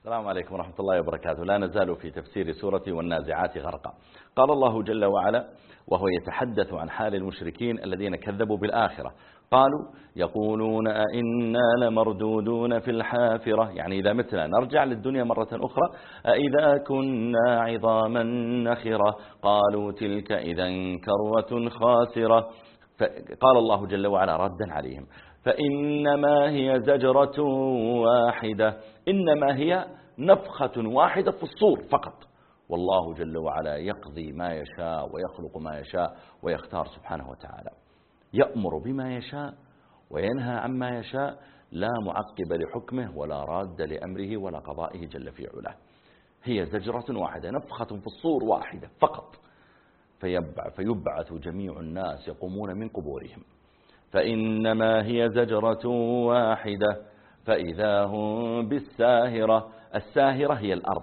السلام عليكم ورحمة الله وبركاته. لا نزال في تفسير سورة والنازعات غرقا. قال الله جل وعلا وهو يتحدث عن حال المشركين الذين كذبوا بالآخرة. قالوا يقولون أئنا لمردودون في الحافرة. يعني إذا متنا نرجع للدنيا مرة أخرى. أئذا كنا عظاما نخرة. قالوا تلك إذا كروة خاسرة. قال الله جل وعلا ردا عليهم. فإنما هي زجرة واحدة. إنما هي نفخة واحدة في الصور فقط. والله جل وعلا يقضي ما يشاء ويخلق ما يشاء ويختار سبحانه وتعالى. يأمر بما يشاء وينهى عما يشاء. لا معقب لحكمه ولا راد لأمره ولا قضائه جل في علاه. هي زجرة واحدة نفخة في الصور واحدة فقط. فيبعث جميع الناس يقومون من قبورهم. فإنما هي زجرة واحدة فإذا هم بالساهرة الساهرة هي الأرض.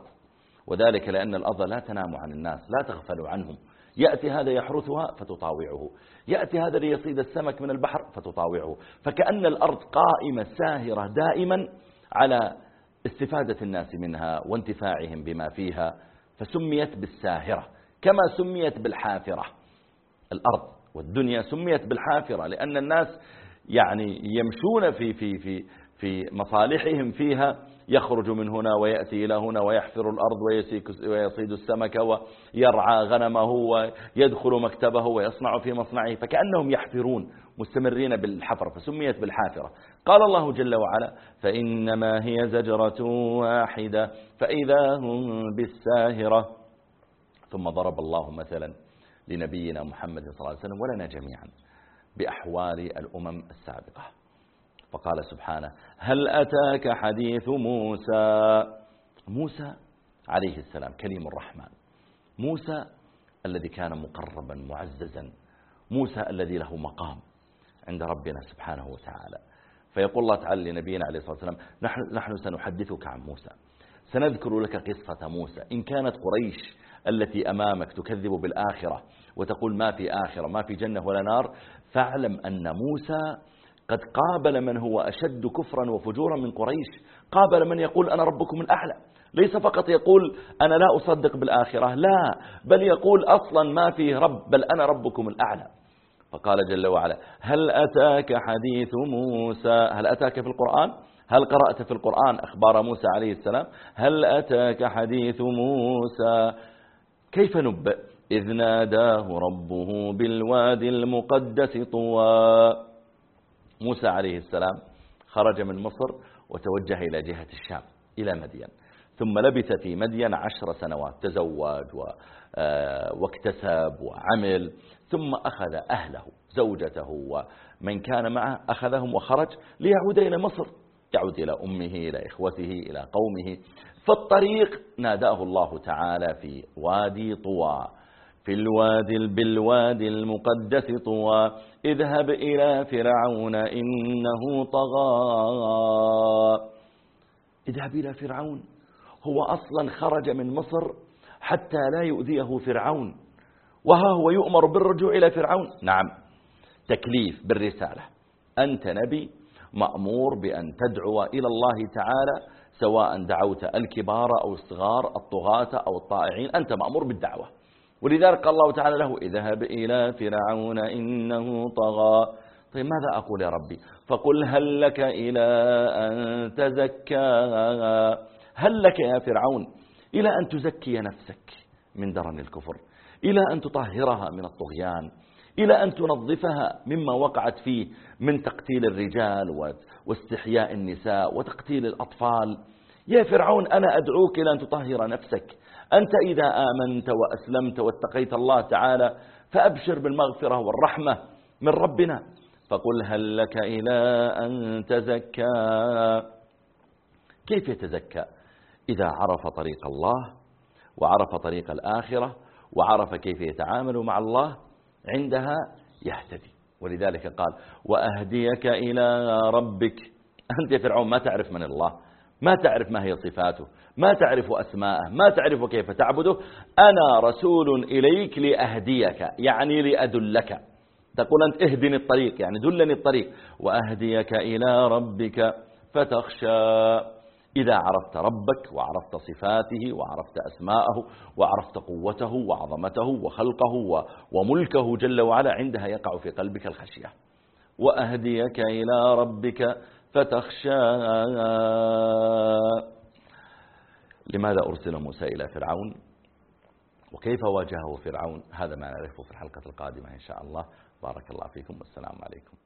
وذلك لأن الأرض لا تنام عن الناس لا تغفل عنهم. يأتي هذا يحرثها فتطاوعه. يأتي هذا ليصيد السمك من البحر فتطاوعه. فكأن الأرض قائمة ساهرة دائما على استفادة الناس منها وانتفاعهم بما فيها فسميت بالساهرة كما سميت بالحافرة. الأرض والدنيا سميت بالحافرة لأن الناس يعني يمشون في في في في مصالحهم فيها يخرج من هنا ويأتي إلى هنا ويحفر الأرض ويصيد السمك ويرعى غنمه ويدخل مكتبه ويصنع في مصنعه فكأنهم يحفرون مستمرين بالحفر فسميت بالحافرة. قال الله جل وعلا فإنما هي زجرة واحدة فإذا هم بالساهرة. ثم ضرب الله مثلا لنبينا محمد صلى الله عليه وسلم ولنا جميعا بأحوال الأمم السابقة. فقال سبحانه هل أتاك حديث موسى؟ موسى عليه السلام كريم الرحمن. موسى الذي كان مقربا معززا. موسى الذي له مقام عند ربنا سبحانه وتعالى. فيقول الله تعالى لنبينا عليه الصلاة والسلام نحن, نحن سنحدثك عن موسى. سنذكر لك قصة موسى. إن كانت قريش التي أمامك تكذب بالآخرة وتقول ما في آخرة ما في جنة ولا نار. فاعلم أن موسى قد قابل من هو أشد كفرا وفجورا من قريش. قابل من يقول أنا ربكم الأعلى. ليس فقط يقول أنا لا أصدق بالآخرة لا بل يقول أصلا ما فيه رب بل أنا ربكم الأعلى. فقال جل وعلا هل أتاك حديث موسى؟ هل أتاك في القرآن؟ هل قرأت في القرآن أخبار موسى عليه السلام؟ هل أتاك حديث موسى؟ كيف نبئ إذ ناداه ربه بالوادي المقدس طوى. موسى عليه السلام خرج من مصر وتوجه إلى جهة الشام إلى مدين. ثم لبث في مدين عشر سنوات تزوج آه، واكتسب وعمل. ثم أخذ أهله زوجته ومن كان معه أخذهم وخرج ليعود إلى مصر. يعود إلى أمه إلى إخوته إلى قومه. في الطريق ناداه الله تعالى في وادي طوى في الوادي بالوادي المقدس طوى. اذهب إلى فرعون إنه طغى. اذهب إلى فرعون. هو أصلا خرج من مصر حتى لا يؤذيه فرعون. وها هو يؤمر بالرجوع إلى فرعون. نعم. تكليف بالرسالة. أنت نبي مأمور بأن تدعو إلى الله تعالى سواء دعوت الكبار أو الصغار الطغاة أو الطائعين أنت مأمور بالدعوة. ولذلك قال الله تعالى له اذهب إلى فرعون إنه طغى. طيب ماذا أقول يا ربي؟ فقل هل لك إلى أن تزكى؟ هل لك يا فرعون إلى أن تزكي نفسك من درن الكفر؟ إلى أن تطهرها من الطغيان؟ إلى أن تنظفها مما وقعت فيه من تقتيل الرجال واستحياء النساء وتقتيل الأطفال. يا فرعون أنا أدعوك إلى أن تطهر نفسك. أنت إذا آمنت وأسلمت واتقيت الله تعالى فأبشر بالمغفرة والرحمة من ربنا. فقل هل لك إلى أن تزكى؟ كيف يتزكى؟ إذا عرف طريق الله وعرف طريق الآخرة وعرف كيف يتعامل مع الله عندها يهتدي. ولذلك قال وأهديك إلى ربك. أنت يا فرعون ما تعرف من الله ما تعرف ما هي صفاته ما تعرف أسماءه ما تعرف كيف تعبده. أنا رسول إليك لأهديك يعني لأدلك. تقول أنت اهدني الطريق يعني دلني الطريق. وأهديك إلى ربك فتخشى. إذا عرفت ربك وعرفت صفاته وعرفت أسماءه وعرفت قوته وعظمته وخلقه وملكه جل وعلا عندها يقع في قلبك الخشية. وأهديك إلى ربك فتخشى. لماذا أرسل موسى إلى فرعون؟ وكيف واجهه فرعون؟ هذا ما نعرفه في الحلقة القادمة إن شاء الله. بارك الله فيكم والسلام عليكم.